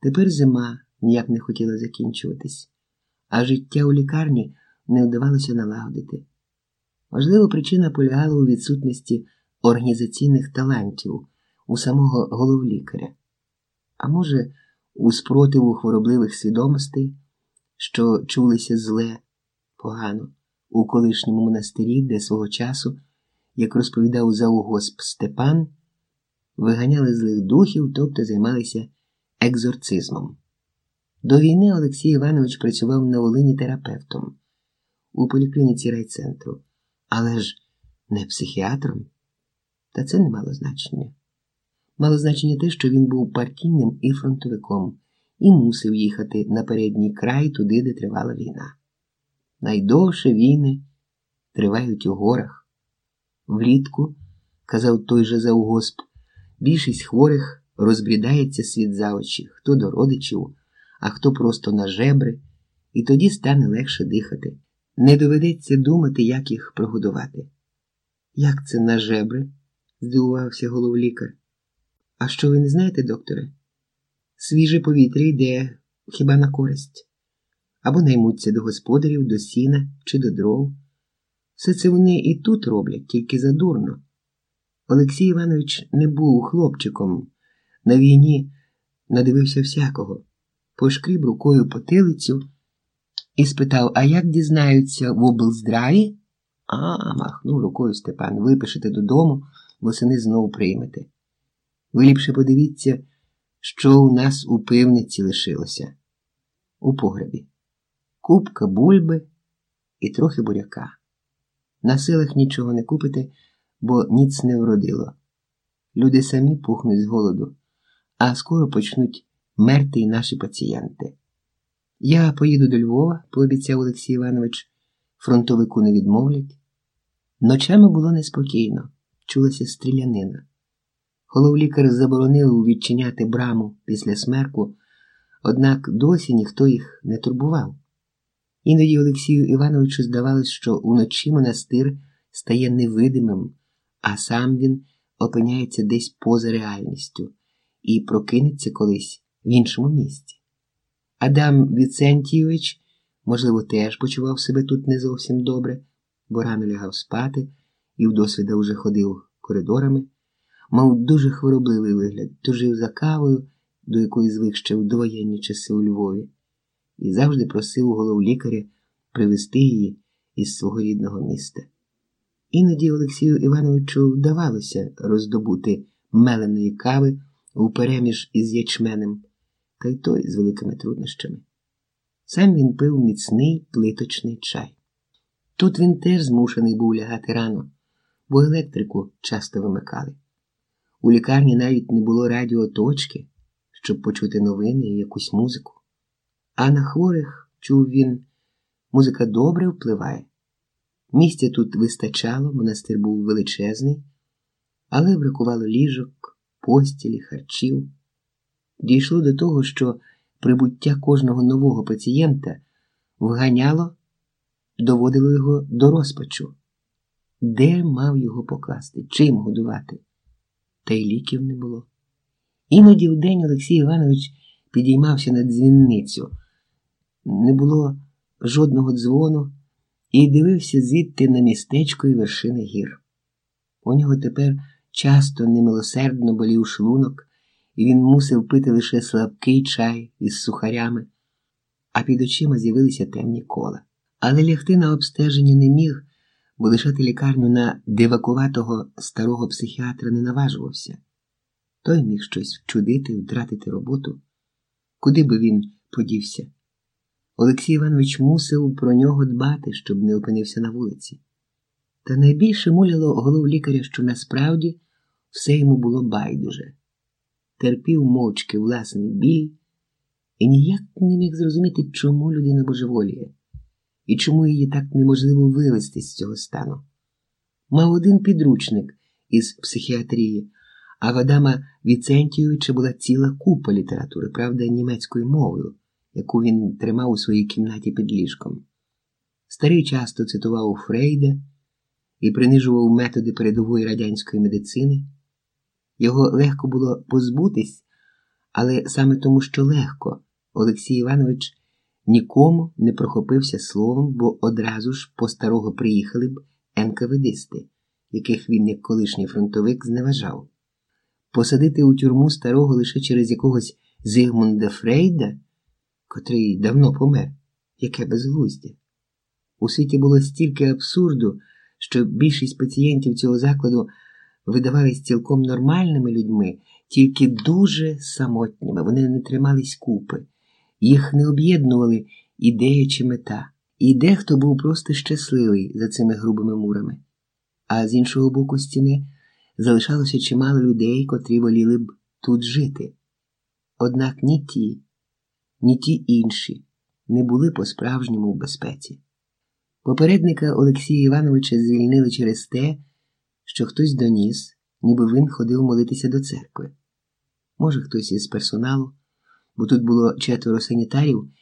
Тепер зима ніяк не хотіла закінчуватись, а життя у лікарні не вдавалося налагодити. Можливо, причина полягала у відсутності організаційних талантів у самого головлікаря, а може, у спротиву хворобливих свідомостей, що чулися зле, погано у колишньому монастирі, де свого часу, як розповідав заугосп Степан, виганяли злих духів, тобто займалися екзорцизмом. До війни Олексій Іванович працював на Волині терапевтом у поліклініці райцентру, але ж не психіатром. Та це не мало значення. Мало значення те, що він був партійним і фронтовиком і мусив їхати на передній край туди, де тривала війна. Найдовше війни тривають у горах. Влітку, казав той же завгосп, більшість хворих розбрідається світ за очі, хто до родичів, а хто просто на жебри, і тоді стане легше дихати. Не доведеться думати, як їх прогодувати. Як це на жебри? здивувався головлікар. А що ви не знаєте, докторе? Свіже повітря йде хіба на користь, або наймуться до господарів, до сіна чи до дров. Все це вони і тут роблять, тільки задурно. Олексій Іванович не був хлопчиком. На війні надивився всякого, пошкріб рукою потилицю і спитав: А як дізнаються в облздраві? А, махнув рукою Степан, випишете додому, восени знову приймете. Ви ліпше подивіться, що у нас у пивниці лишилося у погребі. Купка бульби і трохи буряка. На силах нічого не купите, бо ніц не вродило. Люди самі пухнуть з голоду, а скоро почнуть мерти й наші пацієнти. Я поїду до Львова, пообіцяв Олексій Іванович, фронтовику не відмовлять. Ночами було неспокійно, чулася стрілянина. Головлікар заборонив відчиняти браму після смерку, однак досі ніхто їх не турбував. Іноді Олексію Івановичу здавалось, що уночі монастир стає невидимим, а сам він опиняється десь поза реальністю і прокинеться колись в іншому місці. Адам Віцентійович, можливо, теж почував себе тут не зовсім добре, бо рано лягав спати і вдосвіда вже ходив коридорами, мав дуже хворобливий вигляд, тужив за кавою, до якої звик ще в довоєнні часи у Львові, і завжди просив у голов лікаря привезти її із свого рідного міста. Іноді Олексію Івановичу вдавалося роздобути меленої кави впереміж із ячменем та й той з великими труднощами. Сам він пив міцний плиточний чай. Тут він теж змушений був лягати рано, бо електрику часто вимикали. У лікарні навіть не було радіоточки, щоб почути новини і якусь музику. А на хворих, чув він, музика добре впливає. Місця тут вистачало, монастир був величезний, але бракувало ліжок, постілі, харчів. Дійшло до того, що прибуття кожного нового пацієнта вганяло, доводило його до розпачу. Де мав його покласти, чим годувати? Та й ліків не було. Іноді в день Олексій Іванович підіймався на дзвінницю. Не було жодного дзвону і дивився звідти на містечко і вершини гір. У нього тепер часто немилосердно болів шлунок і він мусив пити лише слабкий чай із сухарями, а під очима з'явилися темні кола. Але лягти на обстеження не міг, бо лишати лікарню на дивакуватого старого психіатра не наважувався. Той міг щось вчудити, втратити роботу. Куди би він подівся? Олексій Іванович мусив про нього дбати, щоб не опинився на вулиці. Та найбільше муляло голов лікаря, що насправді все йому було байдуже терпів мовчки власний біль і ніяк не міг зрозуміти, чому людина божеволіє і чому її так неможливо вивести з цього стану. Мав один підручник із психіатрії, а в Адама Віцентійовича була ціла купа літератури, правда, німецькою мовою, яку він тримав у своїй кімнаті під ліжком. Старий часто цитував Фрейда і принижував методи передової радянської медицини. Його легко було позбутись, Але саме тому, що легко, Олексій Іванович нікому не прохопився словом, бо одразу ж по старого приїхали б НКВДисти, яких він, як колишній фронтовик, зневажав. Посадити у тюрму старого лише через якогось Зигмунда Фрейда, котрий давно помер, яке безглуздя. У світі було стільки абсурду, що більшість пацієнтів цього закладу видавались цілком нормальними людьми, тільки дуже самотніми. Вони не тримались купи, їх не об'єднували ідея чи мета, і дехто був просто щасливий за цими грубими мурами. А з іншого боку стіни залишалося чимало людей, котрі воліли б тут жити. Однак ні ті, ні ті інші не були по-справжньому в безпеці. Попередника Олексія Івановича звільнили через те, що хтось доніс, ніби він ходив молитися до церкви. Може, хтось із персоналу, бо тут було четверо санітарів